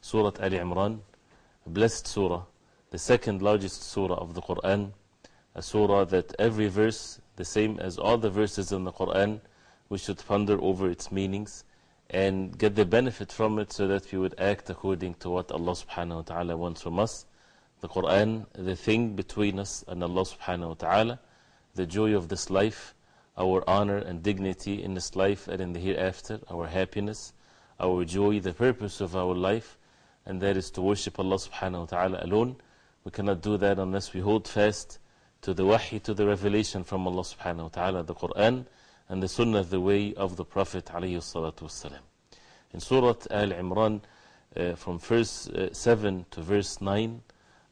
Surah Ali Imran, blessed surah, the second largest surah of the Quran, a surah that every verse, the same as all the verses in the Quran, we should ponder over its meanings and get the benefit from it so that we would act according to what Allah subhanahu wa ta'ala wants from us. The Quran, the thing between us and Allah subhanahu wa ta'ala, the joy of this life, our honor and dignity in this life and in the hereafter, our happiness, our joy, the purpose of our life, and that is to worship Allah subhanahu wa ta'ala alone. We cannot do that unless we hold fast to the wahi, to the revelation from Allah subhanahu wa ta'ala, the Quran, and the sunnah, the way of the Prophet alayhi salatu wasalam. In Surah Al Imran, uh, from verse uh, 7 to verse 9,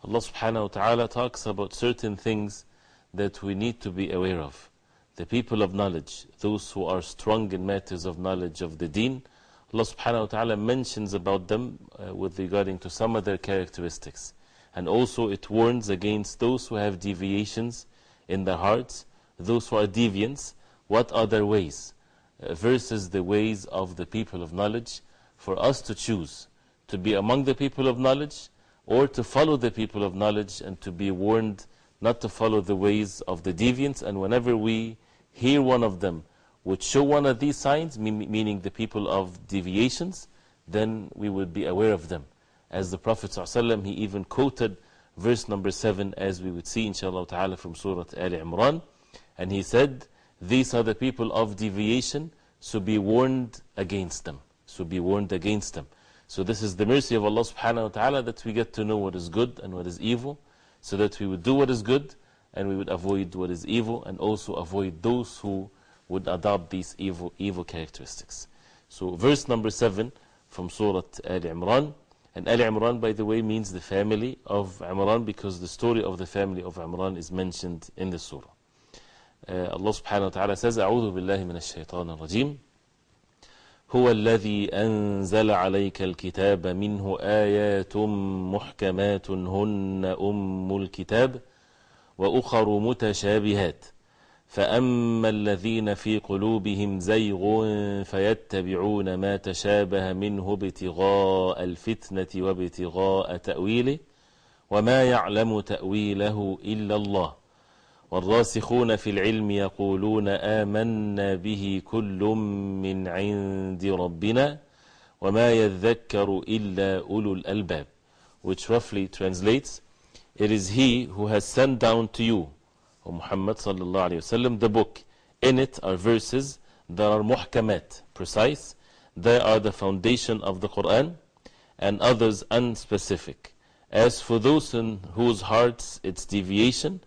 Allah subhanahu wa ta'ala talks about certain things that we need to be aware of. The people of knowledge, those who are strong in matters of knowledge of the deen, Allah subhanahu wa ta'ala mentions about them uh, with regarding to some of their characteristics. And also it warns against those who have deviations in their hearts, those who are deviants, what are their ways uh, versus the ways of the people of knowledge for us to choose to be among the people of knowledge or to follow the people of knowledge and to be warned not to follow the ways of the deviants. And whenever we hear one of them would show one of these signs, meaning the people of deviations, then we would be aware of them. As the Prophet ﷺ, he even quoted verse number 7, as we would see, inshallah ta'ala, from Surah Al Imran. And he said, These are the people of deviation, so be warned against them. So be warned against them. So, this is the mercy of Allah subhanahu wa ta'ala that we get to know what is good and what is evil, so that we would do what is good and we would avoid what is evil, and also avoid those who would adopt these evil, evil characteristics. So, verse number 7 from Surah Al Imran. And Al Imran, by the way, means the family of Imran because the story of the family of Imran is mentioned in the surah. Uh, Allah subhanahu wa ta'ala says, أعوذ بالله من الشيطان الرجيم هو الذي أنزل عليك الكتاب منه آيات محكمات هن أم الكتاب وأخر متشابهات فأما الذين في قلوبهم زيغ فيتبعون ما تشابه منه ابتغاء الفتنة وابتغاء تأويله وما يعلم تأويله إلا الله والراسخون في العلم يقولون آمنا به كل من عند ربنا وما يذكر إلا أولو الألباب which roughly translates It is He who has sent down to you O Muhammad sallallahu the book. In it are verses that are muhkamat, precise. They are the foundation of the Quran, and others unspecific. As for those in whose hearts its deviation,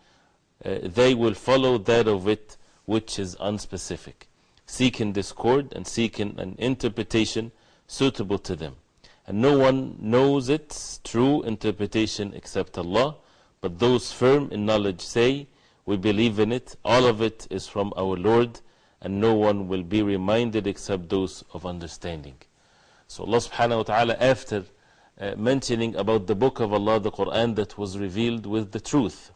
uh, they will follow that of it which is unspecific, seeking discord and seeking an interpretation suitable to them. And no one knows its true interpretation except Allah, but those firm in knowledge say, we believe in it. All of it is from our Lord, and no one will be reminded except those of understanding. So, Allah subhanahu wa ta'ala, after uh, mentioning about the book of Allah, the Quran, that was revealed with the truth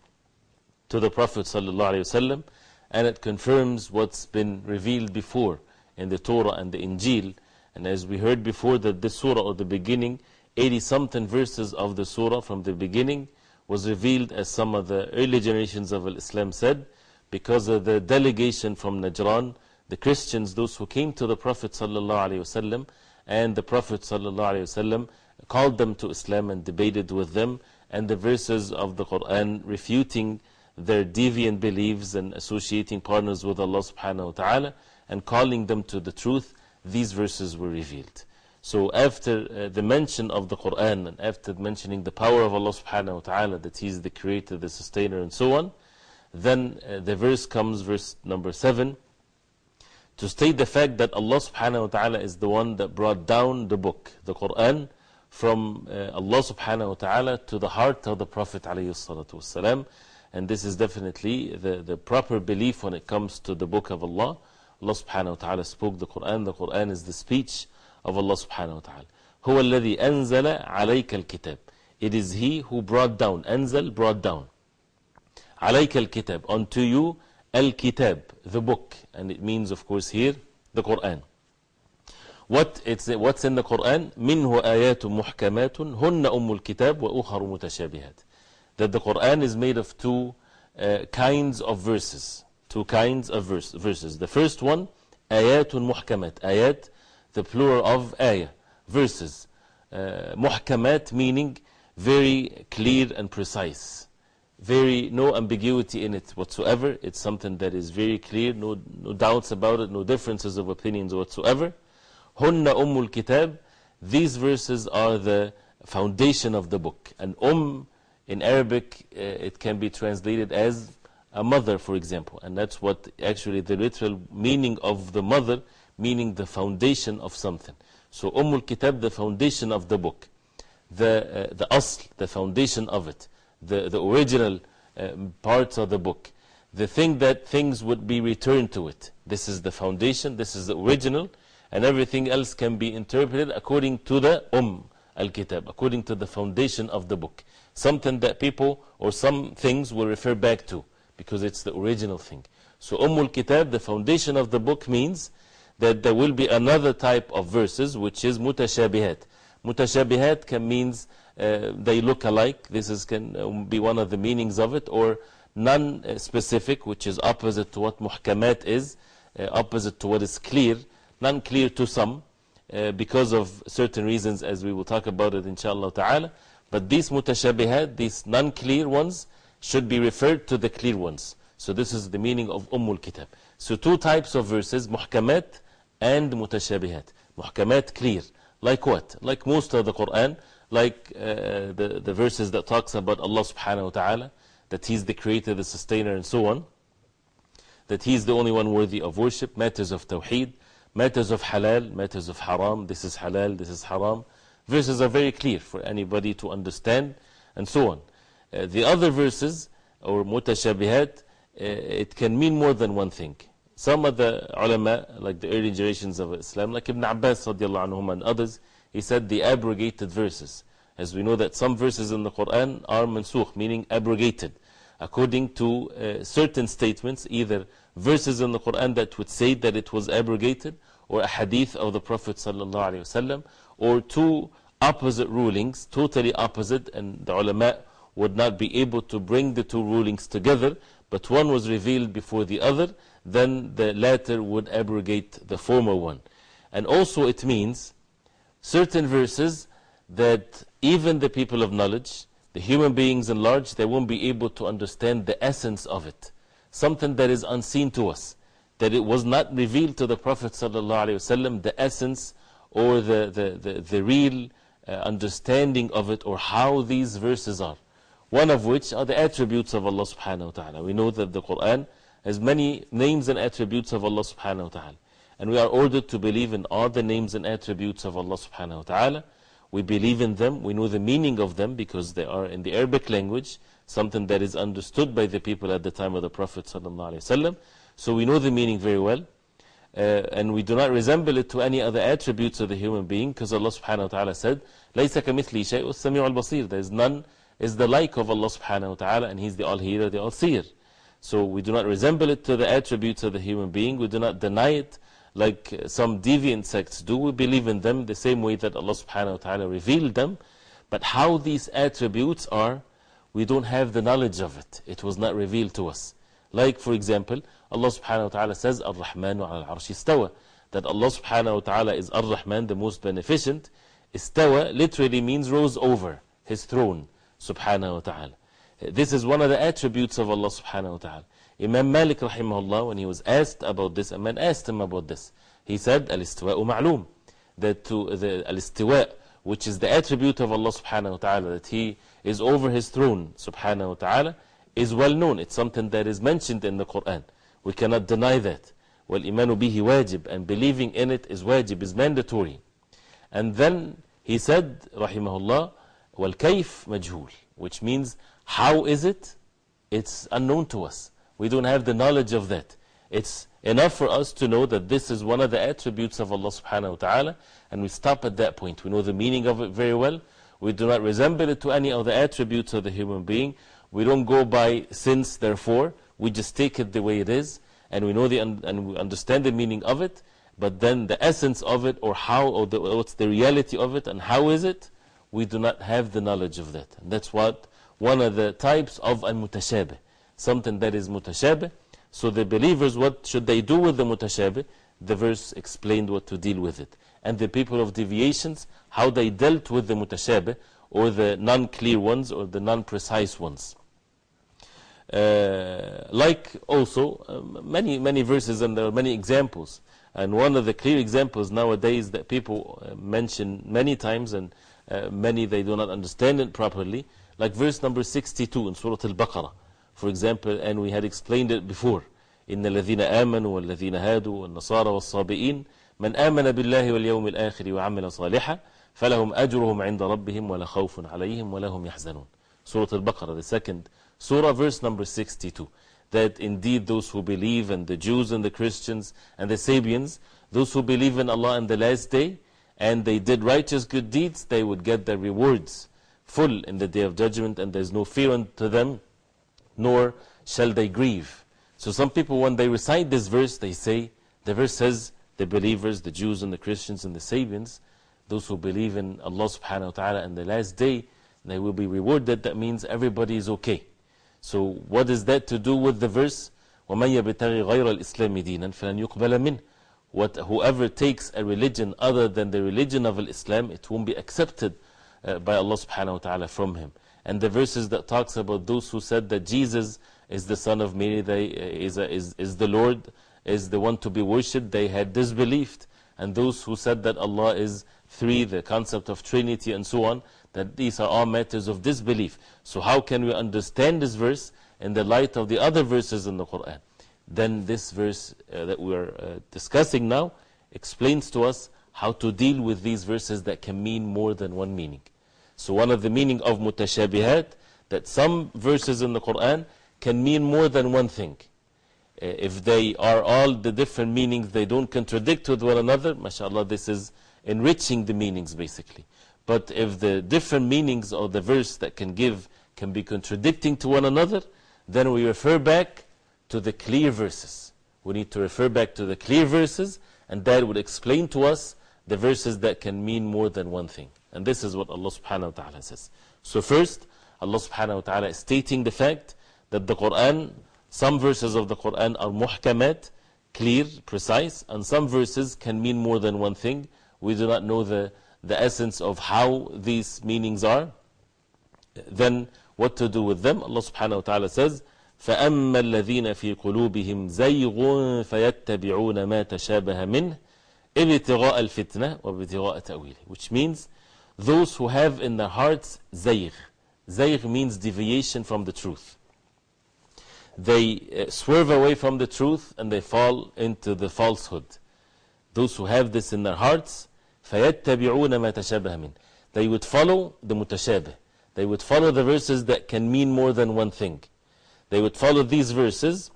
to the Prophet sallallahu alayhi wasallam, and it confirms what's been revealed before in the Torah and the Injil. And as we heard before, that this surah or the beginning, 80 something verses of the surah from the beginning was revealed as some of the early generations of Islam said, because of the delegation from Najran, the Christians, those who came to the Prophet ﷺ, and the Prophet ﷺ called them to Islam and debated with them, and the verses of the Quran refuting their deviant beliefs and associating partners with Allah subhanahu wa ta'ala and calling them to the truth, these verses were revealed. So after uh, the mention of the Quran and after mentioning the power of Allah subhanahu wa ta'ala, that He is the creator, the sustainer and so on, then uh, the verse comes, verse number 7, to state the fact that Allah subhanahu wa ta'ala is the one that brought down the book, the Quran, from uh, Allah subhanahu wa ta'ala to the heart of the Prophet alayhi salatu wasalam. And this is definitely the, the proper belief when it comes to the book of Allah. Allah subhanahu wa ta'ala spoke the Quran. The Quran is the speech of Allah subhanahu wa ta'ala. هو الذي أنزل عليك الكتاب. It is He who brought down. أنزل brought down. عليك الكتاب. Unto you الكتاب. The book. And it means of course here the Quran. What it's, what's in the Quran? منه آيات محكمات هن أم الكتاب وأخر متشابهات. That the Quran is made of two uh, kinds of verses. Two kinds of verse, verses. The first one, آيات محكمات. آيات, the plural of ayah, verses. Uh, muhkamat meaning very clear and precise. Very, no ambiguity in it whatsoever. It's something that is very clear, no, no doubts about it, no differences of opinions whatsoever. Hunna Ummul Kitab. These verses are the foundation of the book. And Umm in Arabic uh, it can be translated as a mother, for example. And that's what actually the literal meaning of the mother meaning the foundation of something. So Ummul Kitab, the foundation of the book, the, uh, the asl, the foundation of it, the, the original uh, parts of the book, the thing that things would be returned to it. This is the foundation, this is the original and everything else can be interpreted according to the Umm al Kitab, according to the foundation of the book. Something that people or some things will refer back to because it's the original thing. So, Umm al Kitab, the foundation of the book, means that there will be another type of verses which is mutashabihat. Mutashabihat can means uh, they look alike. This is, can be one of the meanings of it, or non specific, which is opposite to what muhkamat is, uh, opposite to what is clear non-clear to some uh, because of certain reasons as we will talk about it inshallah ta'ala. But these mutashabihat, these non-clear ones, should be referred to the clear ones. So this is the meaning of Ummul Kitab. So two types of verses, muhkamat and mutashabihat. Muhkamat, clear. Like what? Like most of the Quran, like uh, the, the verses that talks about Allah subhanahu wa ta'ala, that He's the creator, the sustainer and so on. That He's the only one worthy of worship, matters of tawheed, matters of halal, matters of haram, this is halal, this is haram. Verses are very clear for anybody to understand and so on. Uh, the other verses, or mutashabihat, uh, it can mean more than one thing. Some of the ulama, like the early generations of Islam, like Ibn Abbas anhum and others, he said the abrogated verses. As we know that some verses in the Quran are mansukh, meaning abrogated, according to uh, certain statements, either verses in the Quran that would say that it was abrogated, or a hadith of the Prophet ﷺ, or two opposite rulings, totally opposite, and the ulama would not be able to bring the two rulings together, but one was revealed before the other, then the latter would abrogate the former one. And also, it means certain verses that even the people of knowledge, the human beings in large, they won't be able to understand the essence of it something that is unseen to us, that it was not revealed to the Prophet ﷺ, the essence or the, the, the, the real uh, understanding of it or how these verses are. One of which are the attributes of Allah subhanahu wa ta'ala. We know that the Quran has many names and attributes of Allah subhanahu wa ta'ala. And we are ordered to believe in all the names and attributes of Allah subhanahu wa ta'ala. We believe in them, we know the meaning of them because they are in the Arabic language something that is understood by the people at the time of the Prophet ﷺ. So we know the meaning very well. Uh, and we do not resemble it to any other attributes of the human being because Allah subhanahu wa ta'ala said, لَيْسَ كَمِثْلِي شَيْءٌ السَّمِيعُ الْبَصِيرُ There is none is the like of Allah subhanahu wa ta'ala and He's the all-hearer, the all-seer. So we do not resemble it to the attributes of the human being. We do not deny it like uh, some deviant sects do. We believe in them the same way that Allah subhanahu wa ta'ala revealed them. But how these attributes are we don't have the knowledge of it. It was not revealed to us. Like, for example, Allah subhanahu wa ta'ala says, Ar-Rahmanu ala al-Arshi istawa. That Allah subhanahu wa ta'ala is Ar-Rahman, the most beneficent. Istawa literally means rose over His throne, subhanahu wa ta'ala. This is one of the attributes of Allah subhanahu wa ta'ala. Imam Malik rahimahullah, when he was asked about this, a man asked him about this. He said, Al-istiwa'u ma'loom. That to the al-istiwa, which is the attribute of Allah subhanahu wa ta'ala, that He is over His throne, subhanahu wa ta'ala, is well known. It's something that is mentioned in the Quran. We cannot deny that. وَالْإِيمَانُ بِهِ wajib, and believing in it is wajib, is mandatory. And then he said, rahimahullah, وَالْكَيْفْ مَجْهُولٌ Which means, how is it? It's unknown to us. We don't have the knowledge of that. It's enough for us to know that this is one of the attributes of Allah subhanahu wa ta'ala, and we stop at that point. We know the meaning of it very well. We do not resemble it to any of the attributes of the human being. We don't go by since, therefore. We just take it the way it is, and we know the and we understand the meaning of it. But then the essence of it, or how, or the, what's the reality of it, and how is it, we do not have the knowledge of that. And that's what one of the types of al mutashabih, something that is mutashabih. So the believers, what should they do with the mutashabih? The verse explained what to deal with it. And the people of deviations, how they dealt with the mutashabih, or the non clear ones, or the non precise ones. Uh, like also um, many, many verses, and there are many examples. And one of the clear examples nowadays that people uh, mention many times, and uh, many they do not understand it properly, like verse number 62 in Surah Al Baqarah, for example, and we had explained it before. إن الذين آمنوا والذين هادوا والنصارى والصابئين من آمن بالله واليوم الآخر وعمل صالحا فلهم أجرهم عند ربهم ولا خوف عليهم ولا هم يحزنون Surah Al-Baqarah, the second Surah, verse number 62. That indeed those who believe, and the Jews and the Christians and the Sabians, those who believe in Allah and the last day, and they did righteous good deeds, they would get their rewards full in the day of judgment, and there's no fear unto them, nor shall they grieve. So some people, when they recite this verse, they say, the verse says, the believers, the Jews and the Christians and the Sabians, those who believe in Allah subhanahu wa ta'ala and the last day, they will be rewarded. That means everybody is okay. So, what is that to do with the verse? وَمَن يَبْتَغِي غَيْرَ الْإِسْلَامِ دِينًا فَلَنْ يُقْبَلَ مِنْهُ what, Whoever takes a religion other than the religion of Islam, it won't be accepted uh, by Allah subhanahu wa ta'ala from him. And the verses that talks about those who said that Jesus is the son of Mary, they, uh, is, a, is, is the Lord, is the one to be worshipped, they had disbelieved. And those who said that Allah is three, the concept of Trinity and so on, that these are all matters of disbelief. So, how can we understand this verse in the light of the other verses in the Quran? Then, this verse uh, that we are uh, discussing now explains to us how to deal with these verses that can mean more than one meaning. So, one of the meaning of mutashabihat, that some verses in the Quran can mean more than one thing. Uh, if they are all the different meanings, they don't contradict with one another, mashallah, this is enriching the meanings basically. But if the different meanings of the verse that can give can be contradicting to one another, then we refer back to the clear verses. We need to refer back to the clear verses, and that would explain to us the verses that can mean more than one thing. And this is what Allah subhanahu wa ta'ala says. So, first, Allah subhanahu wa ta'ala is stating the fact that the Quran, some verses of the Quran are muhkamat, clear, precise, and some verses can mean more than one thing. We do not know the the essence of how these meanings are, then what to do with them? Allah subhanahu wa ta'ala says, فأما الذين في قلوبهم زيغ فيتبعون ما تشابه منه ابتغاء الفتنة وابتغاء تأويله which means those who have in their hearts zaygh. Zaygh means deviation from the truth. They uh, swerve away from the truth and they fall into the falsehood. Those who have this in their hearts, فَيَتَّبِعُونَ مَا تَشَابَهَ مِنْ They would follow the mutashabih. They would follow the verses that can mean more than one thing. They would follow these verses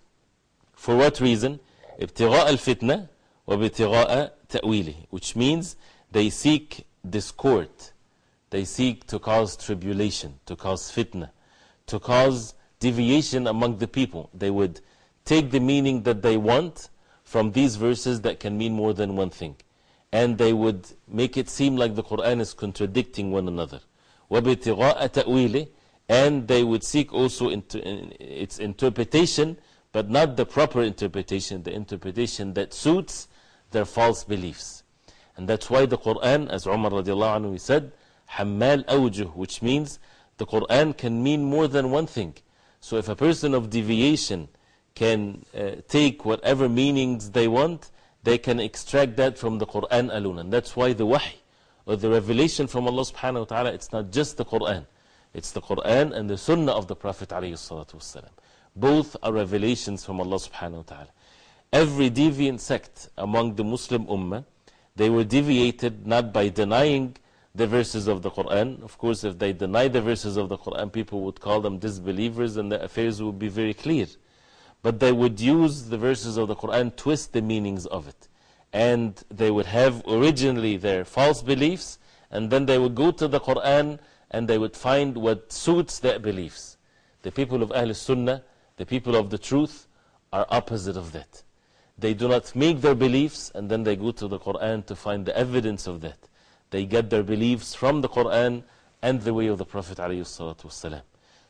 for what reason? ابتغاء الفتنة وابتغاء تأويله Which means they seek discord. They seek to cause tribulation, to cause fitna, to cause deviation among the people. They would take the meaning that they want from these verses that can mean more than one thing and they would make it seem like the Quran is contradicting one another. وَبِتِغَاءَ تَأْوِيلِ And they would seek also its interpretation, but not the proper interpretation, the interpretation that suits their false beliefs. And that's why the Quran, as Umar radiallahu anhu said, Hammal awjuh, which means the Quran can mean more than one thing. So if a person of deviation can uh, take whatever meanings they want, they can extract that from the Quran alone. And that's why the wahy, or the revelation from Allah subhanahu wa ta'ala, it's not just the Quran. It's the Quran and the Sunnah of the Prophet wasalam. Both are revelations from Allah subhanahu wa ta'ala. Every deviant sect among the Muslim Ummah, they were deviated not by denying the verses of the Quran. Of course, if they deny the verses of the Quran, people would call them disbelievers and the affairs would be very clear. But they would use the verses of the Quran, twist the meanings of it. And they would have originally their false beliefs, and then they would go to the Quran and they would find what suits their beliefs. The people of Ahl Sunnah, the people of the truth, are opposite of that. They do not make their beliefs and then they go to the Quran to find the evidence of that. They get their beliefs from the Quran and the way of the Prophet. ﷺ.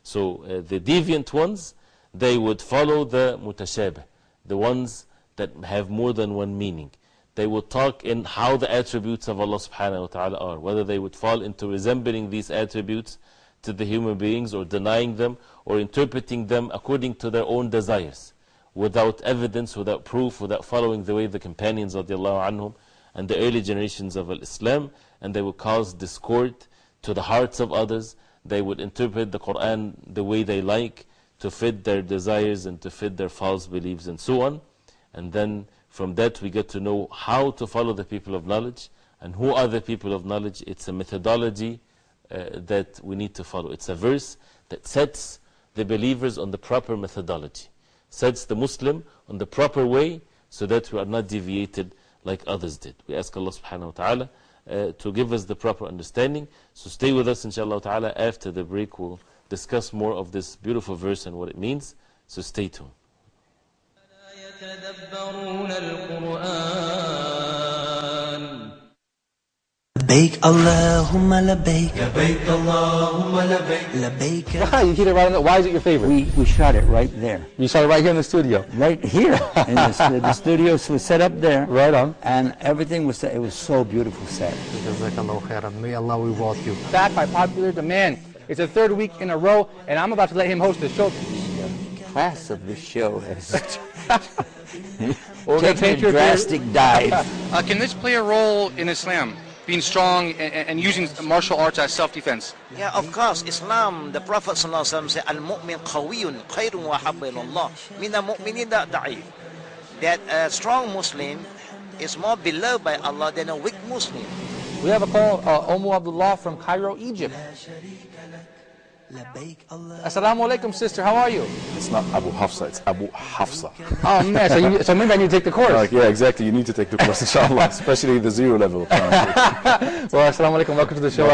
So uh, the deviant ones, they would follow the mutashabih, the ones that have more than one meaning. They would talk in how the attributes of Allah subhanahu wa ta'ala are, whether they would fall into resembling these attributes to the human beings or denying them or interpreting them according to their own desires without evidence, without proof, without following the way the companions of the Allah anhum and the early generations of Islam and they would cause discord to the hearts of others. They would interpret the Quran the way they like to fit their desires and to fit their false beliefs and so on. And then from that we get to know how to follow the people of knowledge and who are the people of knowledge. It's a methodology uh, that we need to follow. It's a verse that sets the believers on the proper methodology, sets the Muslim on the proper way so that we are not deviated like others did. We ask Allah subhanahu wa ta'ala uh, to give us the proper understanding. So stay with us, inshallah ta'ala. After the break, we'll discuss more of this beautiful verse and what it means. So stay tuned. لبيك اللهم لبيك لبيك اللهم لبيك لبيك Why? You hear it right on the, Why is it your favorite? We, we shot it right there. you shot it right here in the studio. Right here. in the, stu- the studio was set up there. Right on. And everything was set. It was so beautiful set. Jazakallahu khairan. May Allah reward you. Back by popular demand. It's the third week in a row, and I'm about to let him host the show. Class of the show has We're gonna taken take a your- drastic dive. Uh, can this play a role in Islam, Being strong and, and using martial arts as self-defense? Yeah, of course, Islam, the Prophet ﷺ said, Al-mu'min qawiyun khairun wa habba ilallah. Min al-mu'minin da'if. That a strong Muslim is more beloved by Allah than a weak Muslim. We have a call, uh, Omu Abdullah from Cairo, Egypt. Assalamu alaikum, sister. How are you? It's not Abu Hafsa, it's Abu Hafsa. Oh, man. So, you, so maybe I need to take the course. Yeah, exactly. You need to take the course, inshallah, especially the zero level. well, assalamu alaikum. Welcome to the show.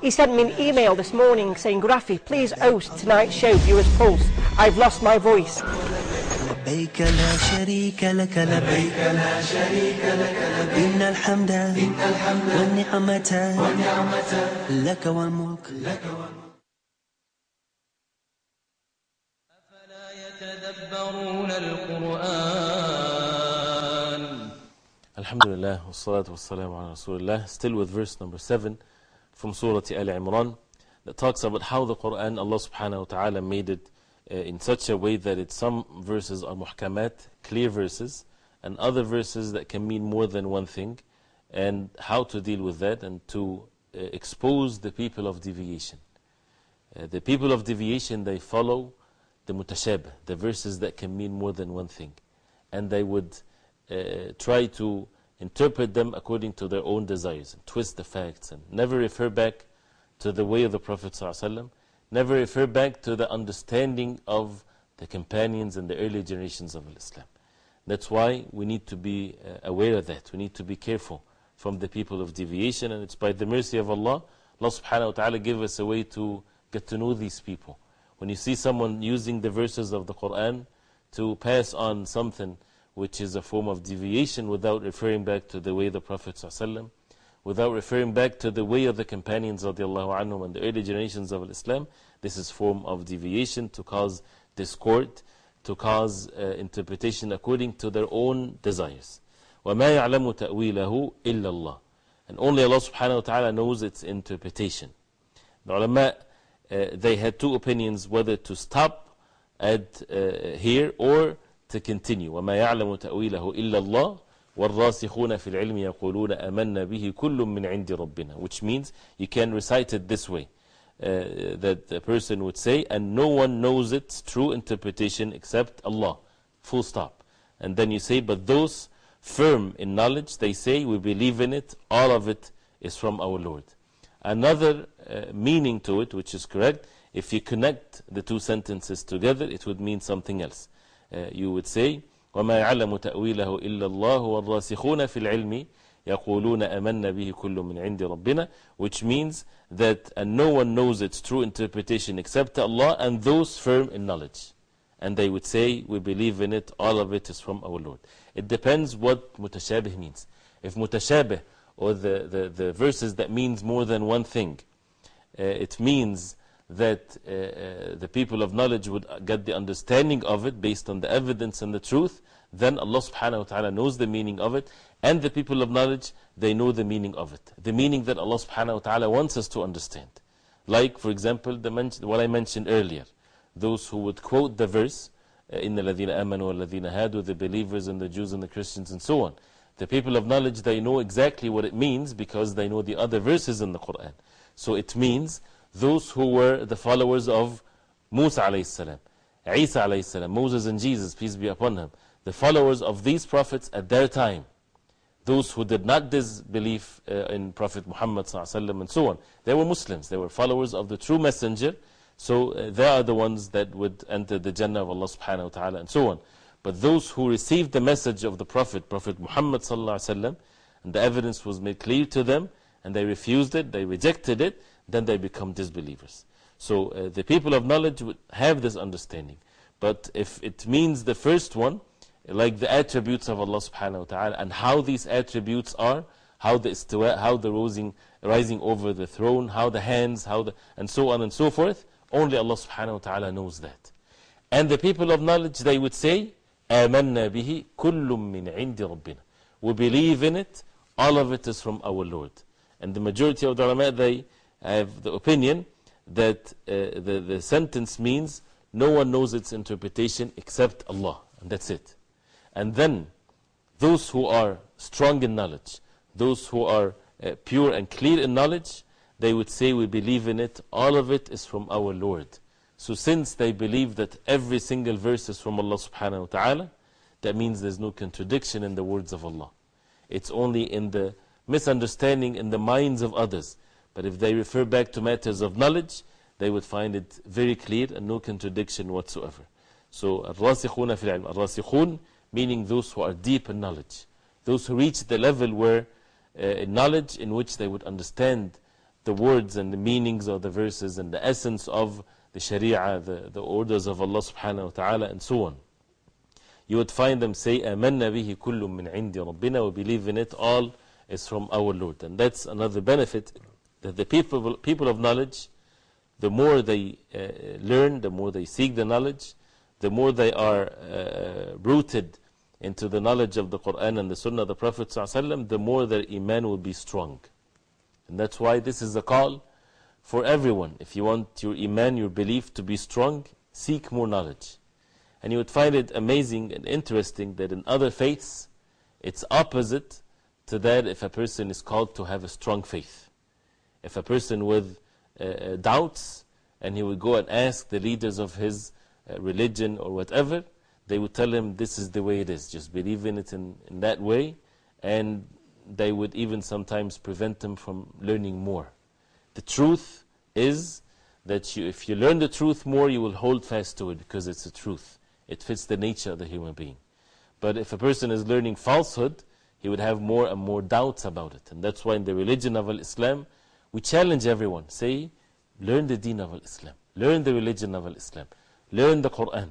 He sent me an email this morning saying, Grafi, please host tonight's show, Viewers Pulse. I've lost my voice. لبيك لا شريك لك لبيك لا شريك لك لبيك. إن الحمد والنعمة لك والملك. أفلا يتدبرون القرآن؟ الحمد لله والصلاة والسلام على رسول الله. Still with verse number 7 from سورة آل عمران that talks about how the Quran Allah subhanahu wa ta'ala made it in such a way that it, some verses are muhkamat, clear verses, and other verses that can mean more than one thing, and how to deal with that and to uh, expose the people of deviation. Uh, the people of deviation, they follow the mutashabih, the verses that can mean more than one thing. And they would uh, try to interpret them according to their own desires and twist the facts and never refer back to the way of the Prophet ﷺ, never refer back to the understanding of the companions and the early generations of Islam. That's why we need to be uh, aware of that. We need to be careful from the people of deviation, and it's by the mercy of Allah, Allah subhanahu wa ta'ala give us a way to get to know these people. When you see someone using the verses of the Quran to pass on something which is a form of deviation without referring back to the way the Prophet ﷺ, without referring back to the way of the companions of the Allah anhum and the early generations of Islam, this is form of deviation to cause discord, to cause uh, interpretation according to their own desires. وَمَا يَعْلَمُ تَأْوِيلَهُ إِلَّا اللَّهِ And only Allah subhanahu wa ta'ala knows its interpretation. The ulama, uh, they had two opinions whether to stop at uh, here or to continue. وَمَا يَعْلَمُ تَأْوِيلَهُ إِلَّا اللَّهِ وَالرَّاسِخُونَ فِي الْعِلْمِ يَقُولُونَ أَمَنَّ بِهِ كُلٌّ مِّنْ عِنْدِ رَبِّنَا Which means you can recite it this way. Uh, that the person would say, and no one knows its true interpretation except Allah. Full stop. And then you say, but those firm in knowledge, they say, we believe in it, all of it is from our Lord. Another uh, meaning to it, which is correct, if you connect the two sentences together, it would mean something else. Uh, you would say, وما يعلم تأويله إلا الله والراسخون في العلم يقولون أمنا به كل من عند ربنا which means that and no one knows its true interpretation except Allah and those firm in knowledge and they would say we believe in it all of it is from our Lord it depends what mutashabih means if mutashabih or the, the, the verses that means more than one thing uh, it means that uh, uh, the people of knowledge would get the understanding of it based on the evidence and the truth, then Allah subhanahu wa ta'ala knows the meaning of it, and the people of knowledge, they know the meaning of it. The meaning that Allah subhanahu wa ta'ala wants us to understand. Like, for example, the what I mentioned earlier. Those who would quote the verse, إِنَّ الَّذِينَ آمَنُوا وَالَّذِينَ هَادُوا The believers and the Jews and the Christians and so on. The people of knowledge, they know exactly what it means because they know the other verses in the Quran. So it means those who were the followers of Musa alayhi Isa alayhi Moses and Jesus, peace be upon him, the followers of these prophets at their time, those who did not disbelieve uh, in Prophet Muhammad sallam and so on, they were Muslims, they were followers of the true messenger, so uh, they are the ones that would enter the Jannah of Allah subhanahu wa ta'ala and so on. But those who received the message of the Prophet, Prophet Muhammad sallallahu and the evidence was made clear to them, and they refused it, they rejected it, then they become disbelievers. So uh, the people of knowledge would have this understanding. But if it means the first one, like the attributes of Allah subhanahu wa ta'ala, and how these attributes are, how the istiwa, how the rising, rising over the throne, how the hands, how the, and so on and so forth, only Allah subhanahu wa ta'ala knows that. And the people of knowledge, they would say, آمنا به كل من عند ربنا. We believe in it, all of it is from our Lord. And the majority of the ulama, they I have the opinion that uh, the, the sentence means no one knows its interpretation except Allah, and that's it. And then those who are strong in knowledge, those who are uh, pure and clear in knowledge, they would say, We believe in it, all of it is from our Lord. So, since they believe that every single verse is from Allah subhanahu wa ta'ala, that means there's no contradiction in the words of Allah. It's only in the misunderstanding in the minds of others. But if they refer back to matters of knowledge, they would find it very clear and no contradiction whatsoever. So, الراسخون في العلم. الراسخون meaning those who are deep in knowledge. Those who reach the level where uh, knowledge in which they would understand the words and the meanings of the verses and the essence of the sharia, the, the orders of Allah subhanahu wa ta'ala, and so on. You would find them say, آمنا به كل من عند ربنا, we believe in it, all is from our Lord. And that's another benefit that the people, people of knowledge, the more they uh, learn, the more they seek the knowledge, the more they are uh, rooted into the knowledge of the Quran and the Sunnah of the Prophet, the more their Iman will be strong. And that's why this is a call for everyone. If you want your Iman, your belief to be strong, seek more knowledge. And you would find it amazing and interesting that in other faiths, it's opposite to that if a person is called to have a strong faith. If a person with uh, doubts and he would go and ask the leaders of his uh, religion or whatever, they would tell him this is the way it is. Just believe in it in, in that way. And they would even sometimes prevent him from learning more. The truth is that you, if you learn the truth more, you will hold fast to it because it's the truth. It fits the nature of the human being. But if a person is learning falsehood, he would have more and more doubts about it. And that's why in the religion of Islam, we challenge everyone. Say, learn the deen of Islam. Learn the religion of Islam. Learn the Quran.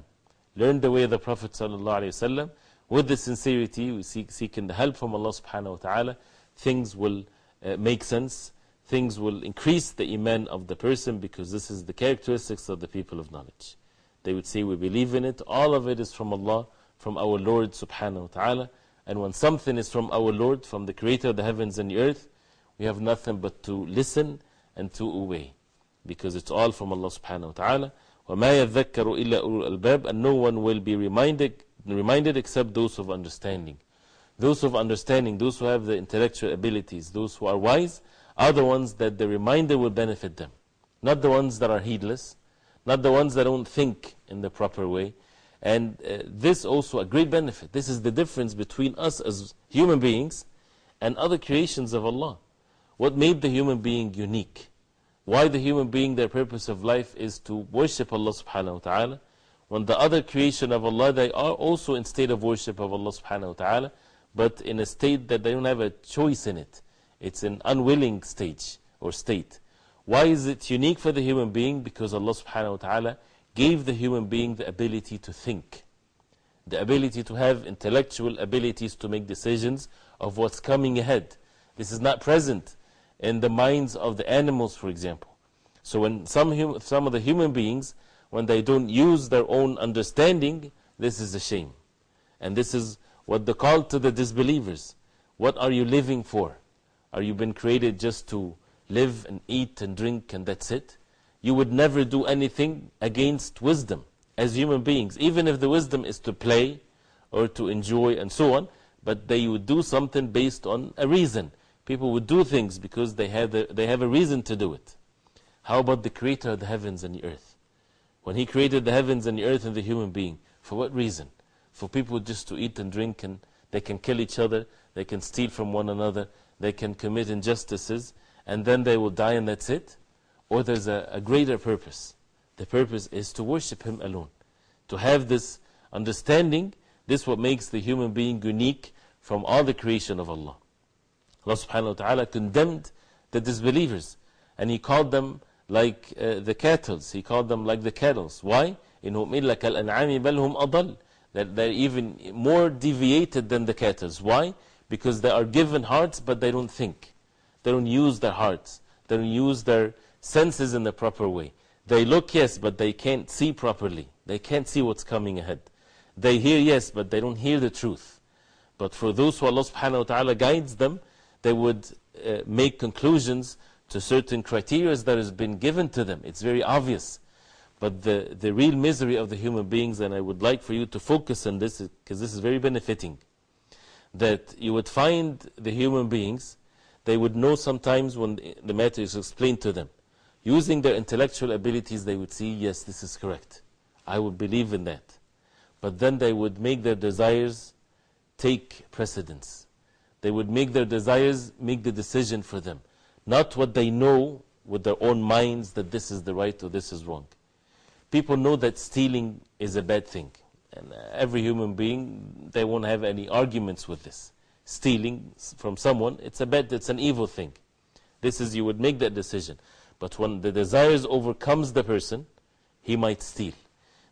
Learn the way of the Prophet ﷺ. With the sincerity, we seek seeking the help from Allah subhanahu wa ta'ala. Things will uh, make sense. Things will increase the iman of the person because this is the characteristics of the people of knowledge. They would say, We believe in it. All of it is from Allah, from our Lord subhanahu wa ta'ala. And when something is from our Lord, from the Creator of the heavens and the earth, we have nothing but to listen and to obey. Because it's all from Allah subhanahu wa ta'ala. وَمَا يَذَّكَّرُ إِلَّا أُولُو الْأَلْبَابِ And no one will be reminded, reminded except those of understanding. Those of understanding, those who have the intellectual abilities, those who are wise, are the ones that the reminder will benefit them. Not the ones that are heedless, not the ones that don't think in the proper way. And uh, this also a great benefit. This is the difference between us as human beings and other creations of Allah. What made the human being unique? Why the human being, their purpose of life is to worship Allah subhanahu wa ta'ala. When the other creation of Allah, they are also in state of worship of Allah subhanahu wa ta'ala, but in a state that they don't have a choice in it. It's an unwilling stage or state. Why is it unique for the human being? Because Allah subhanahu wa ta'ala gave the human being the ability to think, the ability to have intellectual abilities to make decisions of what's coming ahead. This is not present in the minds of the animals, for example. So, when some, some of the human beings, when they don't use their own understanding, this is a shame. And this is what the call to the disbelievers. What are you living for? Are you been created just to live and eat and drink and that's it? You would never do anything against wisdom as human beings, even if the wisdom is to play or to enjoy and so on, but they would do something based on a reason. People would do things because they have, the, they have a reason to do it. How about the creator of the heavens and the earth? When he created the heavens and the earth and the human being, for what reason? For people just to eat and drink and they can kill each other, they can steal from one another, they can commit injustices, and then they will die and that's it? Or there's a, a greater purpose. The purpose is to worship Him alone. To have this understanding, this is what makes the human being unique from all the creation of Allah. Allah subhanahu wa ta'ala condemned the disbelievers and He called them like uh, the cattle. He called them like the cattle. Why? إِنْهُمْ إِلَّا كَالْأَنْعَامِ بَلْ هُمْ أَضَلٌ That they're even more deviated than the cattle. Why? Because they are given hearts but they don't think. They don't use their hearts. They don't use their senses in the proper way. They look, yes, but they can't see properly. They can't see what's coming ahead. They hear, yes, but they don't hear the truth. But for those who Allah subhanahu wa ta'ala guides them, they would uh, make conclusions to certain criteria that has been given to them. It's very obvious. But the, the real misery of the human beings, and I would like for you to focus on this because this is very benefiting, that you would find the human beings, they would know sometimes when the matter is explained to them. Using their intellectual abilities, they would see, yes, this is correct. I would believe in that. But then they would make their desires take precedence they would make their desires make the decision for them. Not what they know with their own minds that this is the right or this is wrong. People know that stealing is a bad thing. And every human being, they won't have any arguments with this. Stealing from someone, it's a bad, it's an evil thing. This is, you would make that decision. But when the desires overcomes the person, he might steal.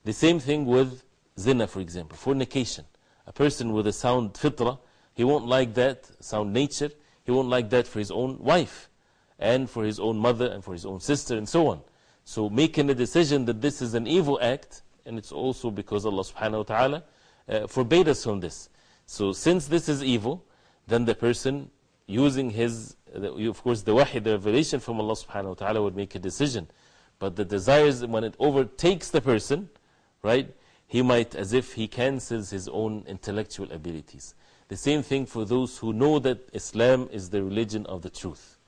The same thing with zina, for example, fornication. A person with a sound fitrah, he won't like that sound nature. He won't like that for his own wife and for his own mother and for his own sister and so on. So making a decision that this is an evil act, and it's also because Allah subhanahu wa ta'ala uh, forbade us from this. So since this is evil, then the person using his, of course, the wahi, the revelation from Allah subhanahu wa ta'ala would make a decision. But the desires, when it overtakes the person, right, he might, as if he cancels his own intellectual abilities. The same thing for those who know that Islam is the religion of the truth.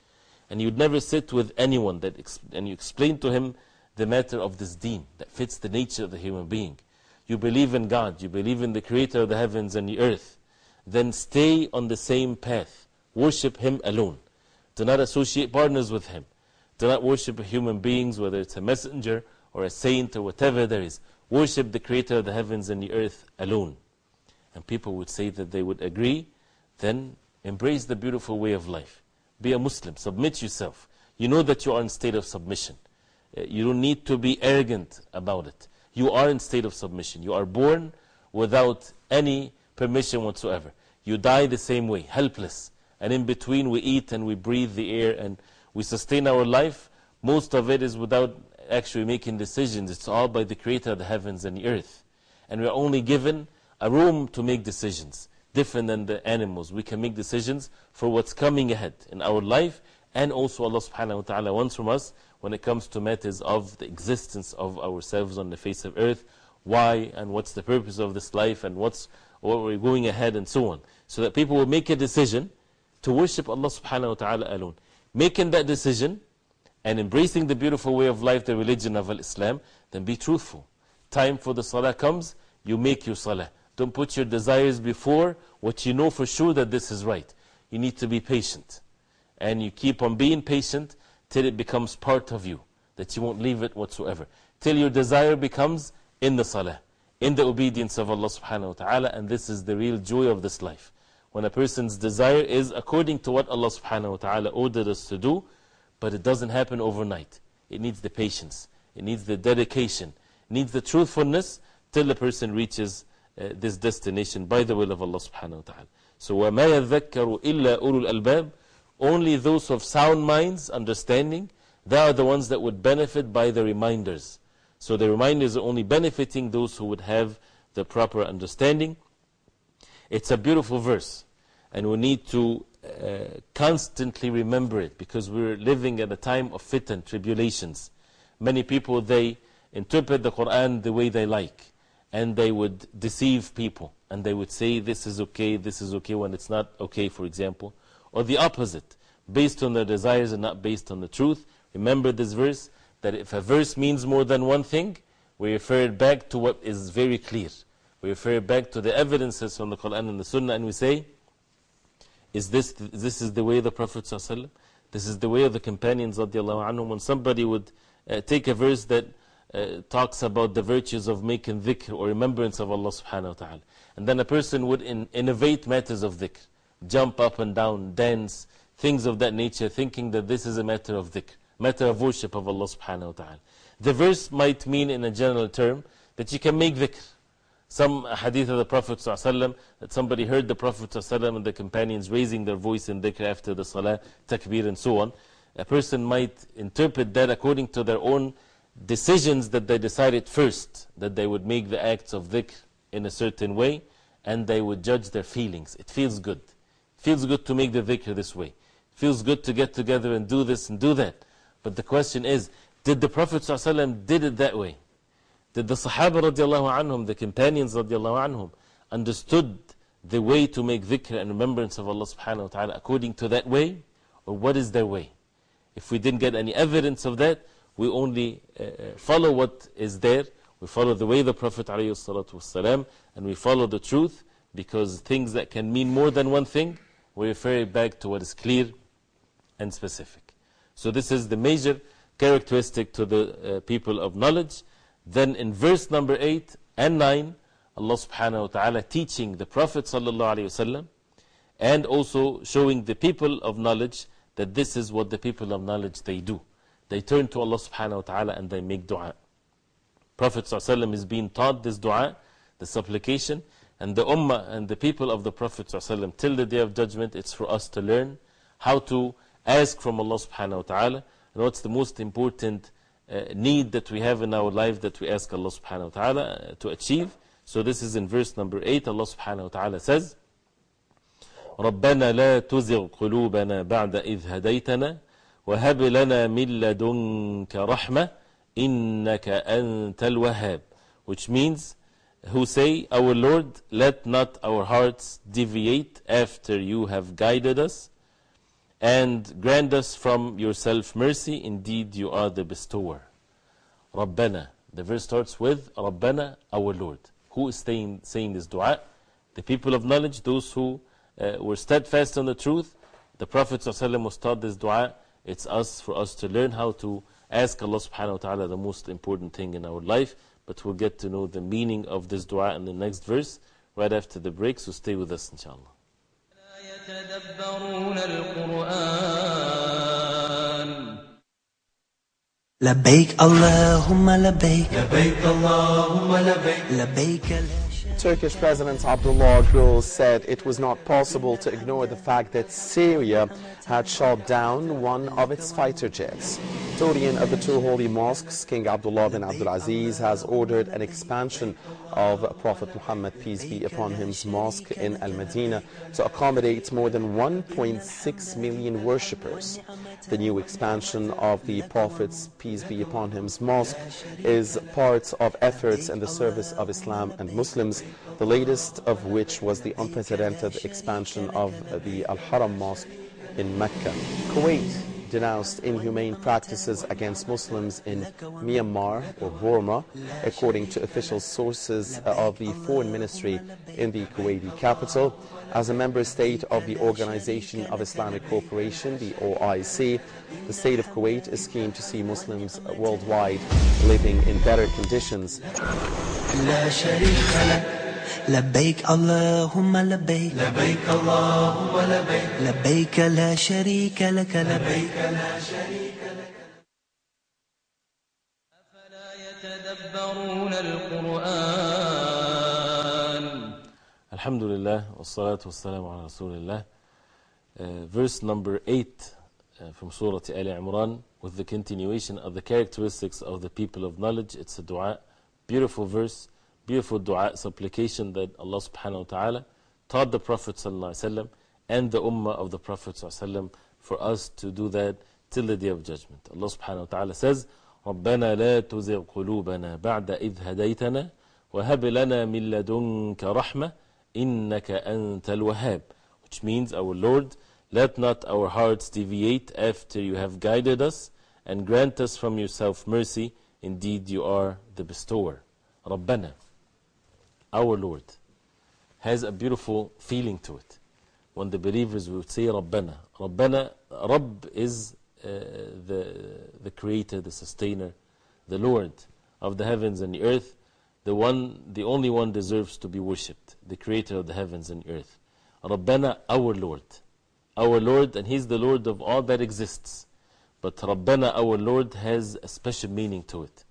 And you'd never sit with anyone that and you explain to him the matter of this deen that fits the nature of the human being. You believe in God, you believe in the creator of the heavens and the earth. Then stay on the same path. Worship Him alone. Do not associate partners with Him. Do not worship human beings, whether it's a messenger or a saint or whatever there is. Worship the creator of the heavens and the earth alone and people would say that they would agree, then embrace the beautiful way of life. Be a Muslim, submit yourself. You know that you are in state of submission. Uh, you don't need to be arrogant about it. You are in state of submission. You are born without any permission whatsoever. You die the same way, helpless. And in between, we eat and we breathe the air and we sustain our life. Most of it is without actually making decisions. It's all by the Creator of the heavens and the earth. And we are only given a room to make decisions. different than the animals. We can make decisions for what's coming ahead in our life and also Allah subhanahu wa ta'ala wants from us when it comes to matters of the existence of ourselves on the face of earth, why and what's the purpose of this life and what's, what we're going ahead and so on. So that people will make a decision to worship Allah subhanahu wa ta'ala alone. Making that decision and embracing the beautiful way of life, the religion of Islam, then be truthful. Time for the salah comes, you make your salah. Don't put your desires before what you know for sure that this is right. You need to be patient. And you keep on being patient till it becomes part of you, that you won't leave it whatsoever. Till your desire becomes in the salah, in the obedience of Allah subhanahu wa ta'ala, and this is the real joy of this life. When a person's desire is according to what Allah subhanahu wa ta'ala ordered us to do, but it doesn't happen overnight. It needs the patience, it needs the dedication, it needs the truthfulness till the person reaches uh, this destination by the will of Allah subhanahu wa ta'ala. So, وَمَا يَذَّكَّرُ إِلَّا أُولُو الْأَلْبَابِ Only those of sound minds, understanding, they are the ones that would benefit by the reminders. So the reminders are only benefiting those who would have the proper understanding. It's a beautiful verse, and we need to uh, constantly remember it because we're living at a time of fitan and tribulations. Many people they interpret the Quran the way they like and they would deceive people, and they would say this is okay, this is okay when it's not okay, for example, or the opposite, based on their desires and not based on the truth. Remember this verse that if a verse means more than one thing, we refer it back to what is very clear. We refer it back to the evidences from the Quran and the Sunnah, and we say, is this, this is the way of the Prophet ﷺ? This is the way of the companions anhum. When somebody would uh, take a verse that uh, talks about the virtues of making dhikr or remembrance of Allah subhanahu wa ta'ala. And then a person would in, innovate matters of dhikr, jump up and down, dance, things of that nature, thinking that this is a matter of dhikr, matter of worship of Allah subhanahu wa ta'ala. The verse might mean in a general term that you can make dhikr. Some hadith of the Prophet ﷺ, that somebody heard the Prophet ﷺ and the companions raising their voice in dhikr after the salah, takbir and so on. A person might interpret that according to their own decisions that they decided first, that they would make the acts of dhikr in a certain way, and they would judge their feelings. It feels good. It feels good to make the dhikr this way. It feels good to get together and do this and do that. But the question is, did the Prophet ﷺ did it that way? Did the Sahaba radiallahu anhum, the companions radiallahu anhum, understood the way to make dhikr and remembrance of Allah subhanahu wa according to that way? Or what is their way? If we didn't get any evidence of that, we only uh, follow what is there. We follow the way the Prophet ﷺ, and we follow the truth because things that can mean more than one thing, we refer it back to what is clear and specific. So, this is the major characteristic to the uh, people of knowledge. Then in verse number 8 and 9, Allah subhanahu wa ta'ala teaching the Prophet sallallahu and also showing the people of knowledge that this is what the people of knowledge they do. They turn to Allah subhanahu wa ta'ala and they make dua. Prophet sallallahu is being taught this dua, the supplication, and the ummah and the people of the Prophet sallallahu till the day of judgment, it's for us to learn how to ask from Allah subhanahu wa ta'ala and what's the most important uh, need that we have in our life that we ask Allah subhanahu wa ta'ala uh, to achieve. So this is in verse number 8. Allah subhanahu wa ta'ala says, ربنا لا تزغ قلوبنا بعد إذ هديتنا وهب لنا من لدنك رحمة إنك أنت الوهاب which means who say our Lord let not our hearts deviate after you have guided us and grant us from yourself mercy. Indeed, you are the bestower. Rabbana. The verse starts with Rabbana, our Lord. Who is saying, saying this dua? The people of knowledge, those who uh, were steadfast on the truth. The Prophet ﷺ was taught this dua. It's us for us to learn how to ask Allah subhanahu wa ta'ala the most important thing in our life. But we'll get to know the meaning of this dua in the next verse right after the break. So stay with us, inshallah. يتدبرون القرآن لبيك اللهم لبيك لبيك اللهم لبيك لبيك لا شريك Turkish President Abdullah Gül said it was not possible to ignore the fact that Syria had shot down one of its fighter jets. Custodian of the two holy mosques, King Abdullah bin Abdulaziz, has ordered an expansion of Prophet Muhammad, peace be upon him's mosque in Al Medina to accommodate more than 1.6 million worshippers. The new expansion of the Prophet's, peace be upon him's mosque, is part of efforts in the service of Islam and Muslims, the latest of which was the unprecedented expansion of the Al Haram Mosque in Mecca. Kuwait denounced inhumane practices against Muslims in Myanmar or Burma, according to official sources uh, of the foreign ministry in the Kuwaiti capital. As a member state of the Organization of Islamic Cooperation, the OIC, the state of Kuwait is keen to see Muslims worldwide living in better conditions. لبيك اللهم لبيك لبيك اللهم لبيك لبيك لا شريك لك لبيك لا شريك لك يتدبرون القرآن الحمد لله والصلاة والسلام على رسول الله uh, verse number 8 uh, from Surah Al Imran with the continuation of the characteristics of the people of knowledge it's a dua beautiful verse beautiful dua supplication that Allah subhanahu wa ta'ala taught the Prophet sallallahu alaihi wasallam and the ummah of the Prophet sallallahu alaihi wasallam for us to do that till the day of judgment Allah subhanahu wa ta'ala says ربنا لا تزغ قلوبنا بعد إذ هديتنا وهب لنا من لدنك رحمة إنك أنت الوهاب which means our Lord let not our hearts deviate after you have guided us and grant us from yourself mercy indeed you are the bestower ربنا our Lord, has a beautiful feeling to it. When the believers would say Rabbana, Rabbana, Rabb is uh, the, the creator, the sustainer, the Lord of the heavens and the earth. The, one, the only one deserves to be worshipped, the creator of the heavens and earth. Rabbana, our Lord. Our Lord, and He's the Lord of all that exists. But Rabbana, our Lord, has a special meaning to it.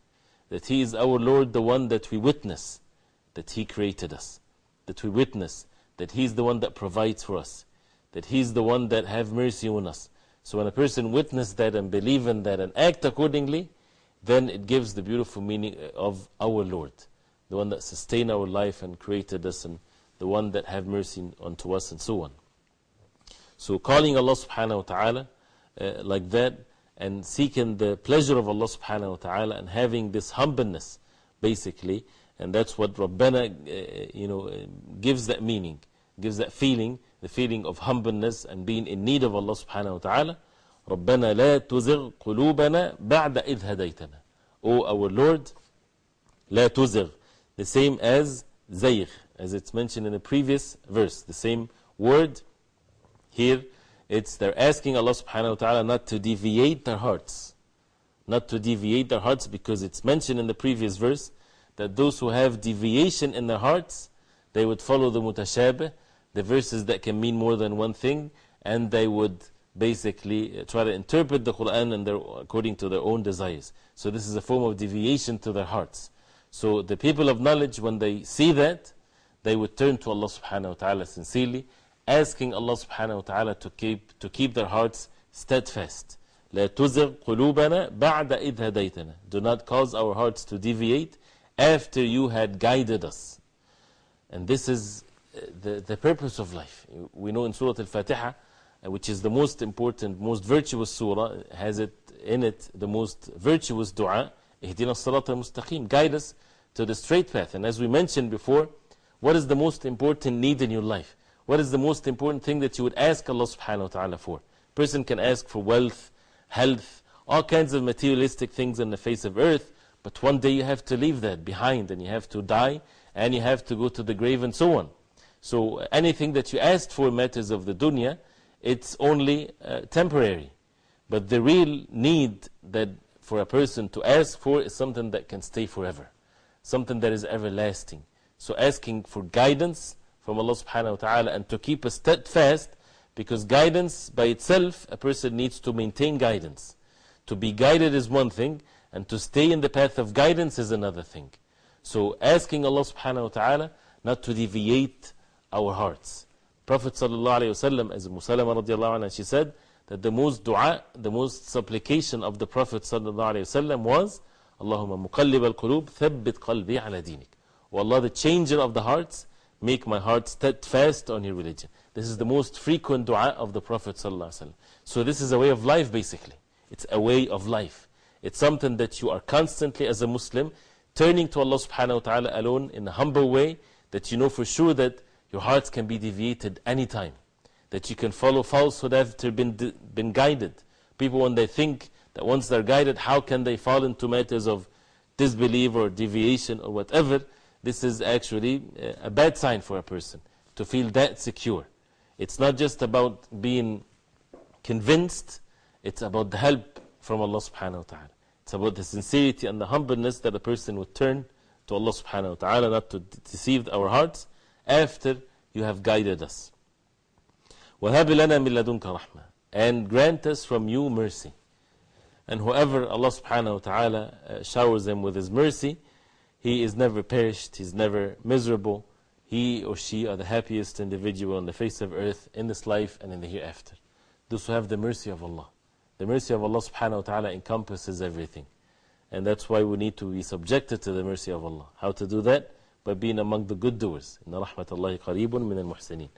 That He is our Lord, the one that we witness, that He created us. That we witness that He's the one that provides for us. That He's the one that have mercy on us. So when a person witness that and believe in that and act accordingly, then it gives the beautiful meaning of our Lord, the one that sustained our life and created us, and the one that have mercy unto us, and so on. So calling Allah subhanahu wa ta'ala uh, like that, and seeking the pleasure of Allah subhanahu wa ta'ala, and having this humbleness, basically, and that's what Rabbana、uh, you know, gives that meaning, gives that feeling, the feeling of humbleness and being in need of Allah subhanahu wa ta'ala. ربنا la tuzigh قلوبنا بعد إذ هديتنا. O our Lord, la tuzigh. The same as zaygh, as it's mentioned in the previous verse. The same word here. It's they're asking Allah subhanahu wa ta'ala not to deviate their hearts. Not to deviate their hearts because it's mentioned in the previous verse that those who have deviation in their hearts, they would follow the mutashabih the verses that can mean more than one thing, and they would basically try to interpret the Quran and their, according to their own desires. So, this is a form of deviation to their hearts. So, the people of knowledge, when they see that, they would turn to Allah subhanahu wa ta'ala sincerely, asking Allah subhanahu wa ta'ala to keep, to keep their hearts steadfast. لا تزغ قلوبنا بعد إذ هديتنا. Do not cause our hearts to deviate after you had guided us. And this is uh, the, the purpose of life. We know in Surah Al Fatiha, uh, which is the most important, most virtuous surah, has it in it the most virtuous dua, Ihdina Sirat al Mustaqim, guide us to the straight path. And as we mentioned before, what is the most important need in your life? What is the most important thing that you would ask Allah subhanahu wa ta'ala for? person can ask for wealth, health, all kinds of materialistic things on the face of earth, but one day you have to leave that behind and you have to die and you have to go to the grave and so on. So anything that you asked for matters of the dunya, it's only uh, temporary. But the real need that for a person to ask for is something that can stay forever, something that is everlasting. So asking for guidance from Allah subhanahu wa ta'ala and to keep us steadfast, because guidance by itself, a person needs to maintain guidance. To be guided is one thing, and to stay in the path of guidance is another thing. So asking Allah subhanahu wa ta'ala not to deviate our hearts. Prophet sallallahu alayhi wa as Musalama radiallahu anha, she said that the most dua, the most supplication of the Prophet sallallahu alayhi wa was, Allahumma muqallib al-qulub, thabbit qalbi ala dinik. O Allah, the changer of the hearts, make my heart steadfast on your religion. This is the most frequent dua of the Prophet. ﷺ. So, this is a way of life basically. It's a way of life. It's something that you are constantly as a Muslim turning to Allah subhanahu wa ta'ala alone in a humble way that you know for sure that your hearts can be deviated anytime. That you can follow falsehood after been, been guided. People, when they think that once they're guided, how can they fall into matters of disbelief or deviation or whatever? This is actually uh, a bad sign for a person to feel that secure. It's not just about being convinced, it's about the help from Allah subhanahu wa ta'ala. It's about the sincerity and the humbleness that a person would turn to Allah subhanahu wa ta'ala, not to deceive our hearts after you have guided us. وَهَبِ لَنَا مِن لَدُنْكَ رَحْمَةً And grant us from you mercy. And whoever Allah subhanahu wa ta'ala showers them with His mercy, he is never perished, he is never miserable. He or she are the happiest individual on the face of earth in this life and in the hereafter. Those who have the mercy of Allah. The mercy of Allah subhanahu wa ta'ala encompasses everything. And that's why we need to be subjected to the mercy of Allah. How to do that? By being among the good doers. Inna rahmatallahi qareebun min al-muhsineen.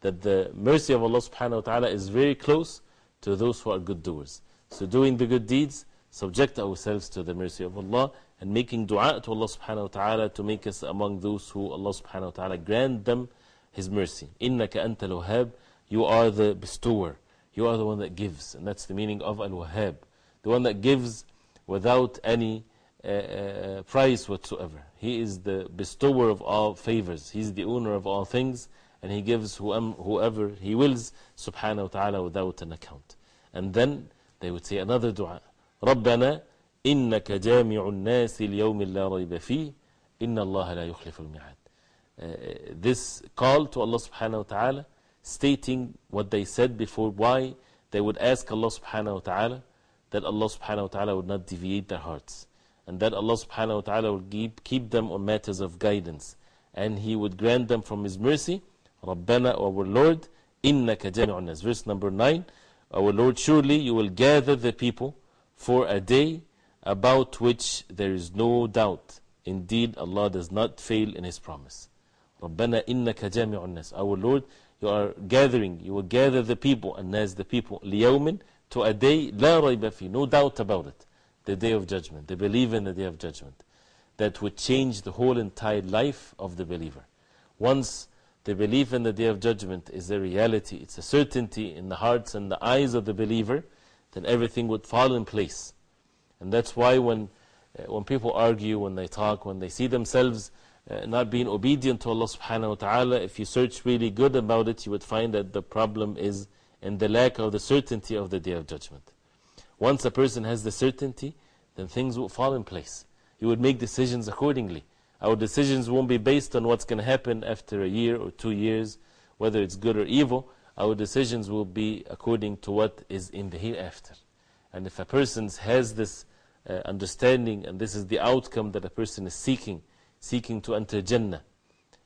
That the mercy of Allah subhanahu wa ta'ala is very close to those who are good doers. So doing the good deeds, subject ourselves to the mercy of Allah and making dua to Allah subhanahu wa ta'ala to make us among those who Allah subhanahu wa ta'ala grant them His mercy. إِنَّكَ أَنْتَ الْوَهَابِ You are the bestower. You are the one that gives. And that's the meaning of Al-Wahhab. The one that gives without any uh, uh, price whatsoever. He is the bestower of all favors. He is the owner of all things. And He gives whoever He wills, subhanahu wa ta'ala, without an account. And then they would say another dua. رَبَّنَا إِنَّكَ جَامِعُ النَّاسِ الْيَوْمِ لَا رَيْبَ فِيهِ إِنَّ اللَّهَ لَا يُخْلِفُ الْمِعَادِ This call to Allah subhanahu wa ta'ala stating what they said before, why they would ask Allah subhanahu wa ta'ala that Allah subhanahu wa ta'ala would not deviate their hearts and that Allah subhanahu wa ta'ala would keep, keep them on matters of guidance and He would grant them from His mercy. Rabbana, our Lord, Inna jami'un nas. Verse number 9 Our Lord, surely you will gather the people for a day about which there is no doubt. Indeed, Allah does not fail in His promise. Rabbana, Inna jami'un. Our Lord, you are gathering, you will gather the people, and as the people, لِيَوْمٍ to a day, لَا رَيْبَ فِي No doubt about it. The day of judgment. They believe in the day of judgment. That would change the whole entire life of the believer. Once the belief in the day of judgment is a reality, it's a certainty in the hearts and the eyes of the believer, then everything would fall in place. And that's why when, uh, when people argue, when they talk, when they see themselves uh, not being obedient to Allah subhanahu wa ta'ala, if you search really good about it, you would find that the problem is in the lack of the certainty of the day of judgment. Once a person has the certainty, then things will fall in place. You would make decisions accordingly. Our decisions won't be based on what's going to happen after a year or two years, whether it's good or evil. Our decisions will be according to what is in the hereafter. And if a person has this uh, understanding, and this is the outcome that a person is seeking, seeking to enter Jannah,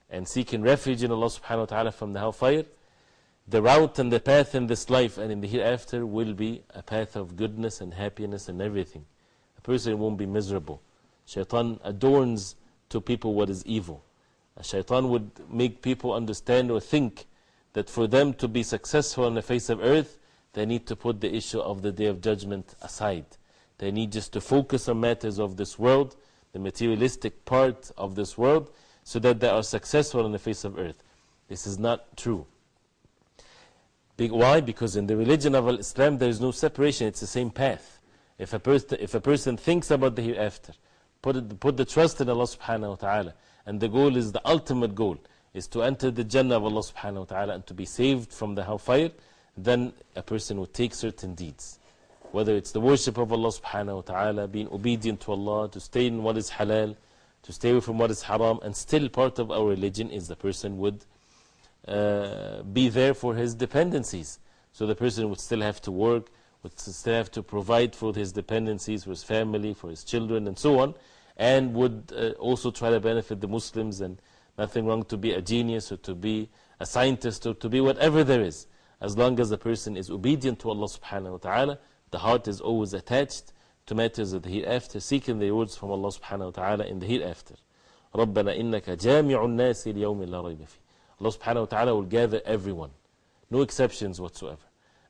and seeking refuge in Allah subhanahu wa ta'ala from the hellfire, the route and the path in this life and in the hereafter will be a path of goodness and happiness and everything. A person won't be miserable. Shaitan adorns to people what is evil. A shaitan would make people understand or think that for them to be successful on the face of earth, they need to put the issue of the day of judgment aside. They need just to focus on matters of this world, the materialistic part of this world, so that they are successful on the face of earth. This is not true. Why? Because in the religion of Islam there is no separation, it's the same path. If a, person, if a person thinks about the hereafter, put, it, put the trust in Allah subhanahu wa ta'ala, and the goal is the ultimate goal, is to enter the Jannah of Allah subhanahu wa ta'ala and to be saved from the hellfire, then a person would take certain deeds. Whether it's the worship of Allah subhanahu wa ta'ala, being obedient to Allah, to stay in what is halal, to stay away from what is haram, and still part of our religion is the person would uh, be there for his dependencies. So the person would still have to work, would still have to provide for his dependencies, for his family, for his children, and so on, and would uh, also try to benefit the Muslims and Nothing wrong to be a genius or to be a scientist or to be whatever there is. As long as the person is obedient to Allah subhanahu wa ta'ala, the heart is always attached to matters of the hereafter, seeking the rewards from Allah subhanahu wa ta'ala in the hereafter. رَبَّنَا إِنَّكَ جَامِعُ النَّاسِ لِيَوْمٍ لَا رَيْبَ فِيهِ Allah subhanahu wa ta'ala will gather everyone. No exceptions whatsoever.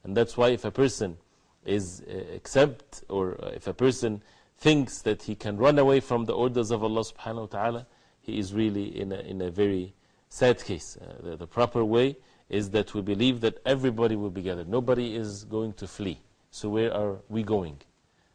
And that's why if a person is uh, exempt or uh, if a person thinks that he can run away from the orders of Allah subhanahu wa ta'ala, he is really in a, in a very sad case. Uh, the, the proper way is that we believe that everybody will be gathered. Nobody is going to flee. So where are we going?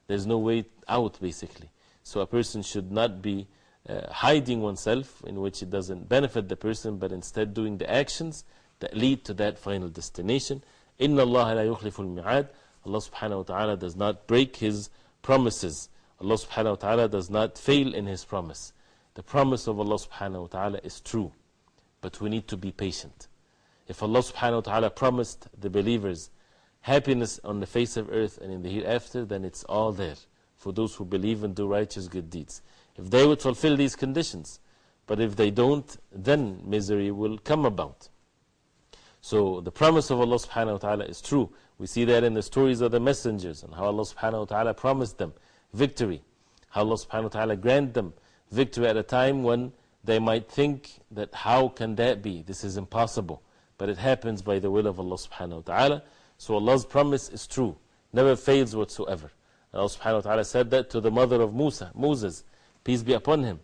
There's no way out, basically. So a person should not be uh, hiding oneself in which it doesn't benefit the person, but instead doing the actions that lead to that final destination. إِنَّ اللَّهَ لَا يُخْلِفُ الْمِعَادِ Allah subhanahu wa ta'ala does not break His promises. Allah subhanahu wa ta'ala does not fail in His promise. The promise of Allah subhanahu wa ta'ala is true, but we need to be patient. If Allah subhanahu wa ta'ala promised the believers happiness on the face of earth and in the hereafter, then it's all there for those who believe and do righteous good deeds. If they would fulfill these conditions, but if they don't, then misery will come about. So the promise of Allah subhanahu wa ta'ala is true. We see that in the stories of the messengers and how Allah subhanahu wa ta'ala promised them victory. How Allah subhanahu wa ta'ala grant them victory at a time when they might think that how can that be? This is impossible. But it happens by the will of Allah subhanahu wa ta'ala. So Allah's promise is true, never fails whatsoever. And Allah subhanahu wa ta'ala said that to the mother of Musa, Moses, peace be upon him.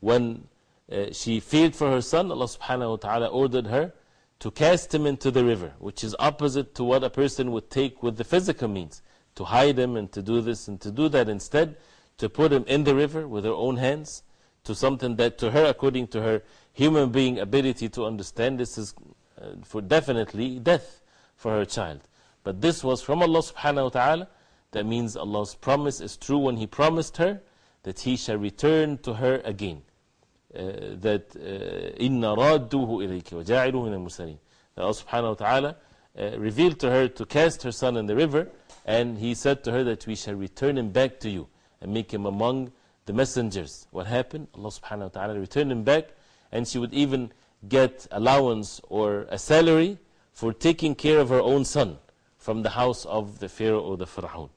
When uh, she feared for her son, Allah subhanahu wa ta'ala ordered her to cast him into the river, which is opposite to what a person would take with the physical means. To hide him and to do this and to do that instead, to put him in the river with her own hands, to something that to her, according to her human being ability to understand, this is uh, for definitely death for her child. But this was from Allah subhanahu wa ta'ala. That means Allah's promise is true when He promised her that He shall return to her again. Uh, that uh, inna رَادُهُ إِلَيْكَ wa مِنَ minal mursalin. Allah subhanahu wa ta'ala uh, revealed to her to cast her son in the river, and He said to her that we shall return him back to you and make him among the messengers. What happened? Allah subhanahu wa ta'ala returned him back, and she would even get allowance or a salary for taking care of her own son from the house of the Pharaoh or the Fir'aun.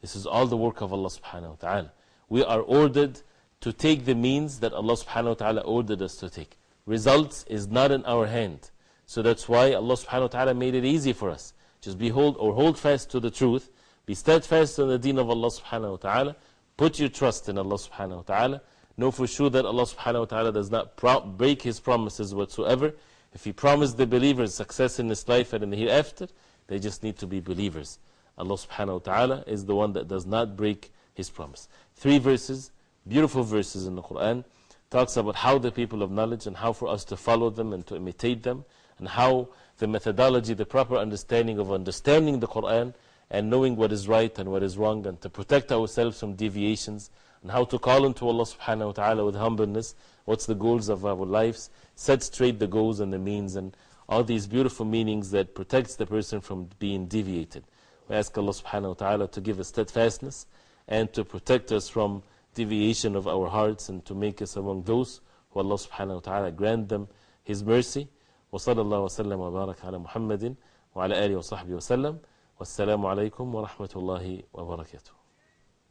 This is all the work of Allah subhanahu wa ta'ala. We are ordered to take the means that Allah subhanahu wa ta'ala ordered us to take. Results is not in our hand. So that's why Allah subhanahu wa ta'ala made it easy for us. Just behold or hold fast to the truth. Be steadfast in the deen of Allah subhanahu wa ta'ala. Put your trust in Allah subhanahu wa ta'ala. Know for sure that Allah subhanahu wa ta'ala does not break His promises whatsoever. If He promised the believers success in this life and in the hereafter, they just need to be believers. Allah subhanahu wa ta'ala is the one that does not break His promise. Three verses, beautiful verses in the Quran, talks about how the people of knowledge and how for us to follow them and to imitate them, and how the methodology, the proper understanding of understanding the Quran and knowing what is right and what is wrong, and to protect ourselves from deviations, and how to call unto Allah subhanahu wa ta'ala with humbleness. What's the goals of our lives? Set straight the goals and the means, and all these beautiful meanings that protects the person from being deviated. We ask Allah subhanahu wa ta'ala to give us steadfastness and to protect us from deviation of our hearts and to make us among those who Allah subhanahu wa ta'ala grant them His mercy. وصلى الله وسلم وبارك على محمد وعلى آله وصحبه وسلم والسلام عليكم ورحمة الله وبركاته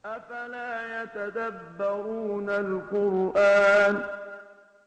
أفلا يتدبرون القرآن